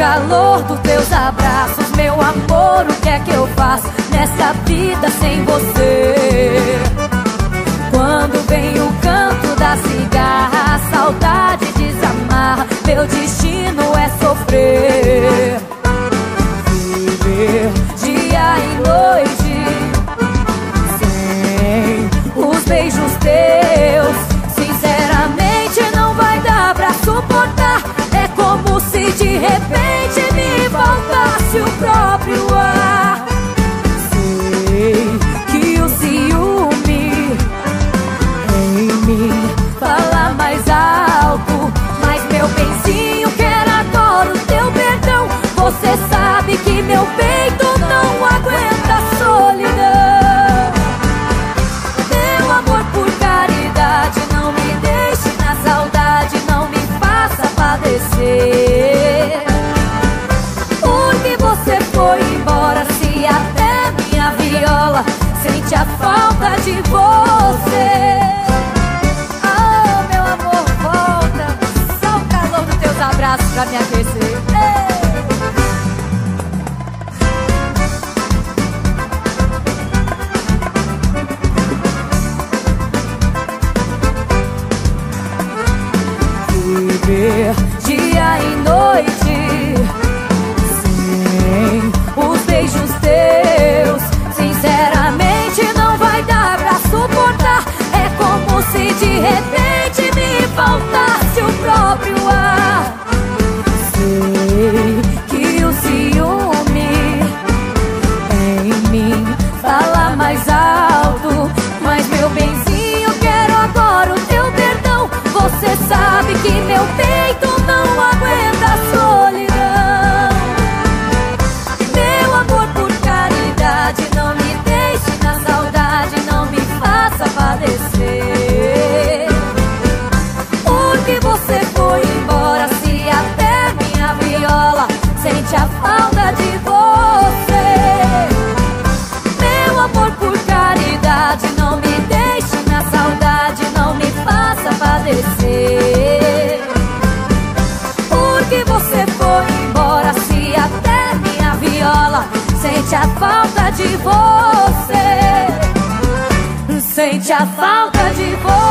calor dos teus abraços, meu amor, o que é que eu faço nessa vida sem você? Quando vem o canto da cigarra, saudade desamarra, meu destino é sofrer. Alto, mas meu benzinho quer agora o teu perdão. Você sabe que meu peito não aguenta a solidão. Meu amor, por caridade, não me deixe na saudade, não me faça padecer. Sente a falta de você. Meu amor, por caridade, não me deixe na saudade, não me faça padecer. Porque você foi embora, se até minha viola sente a falta de você. Sente a falta de você.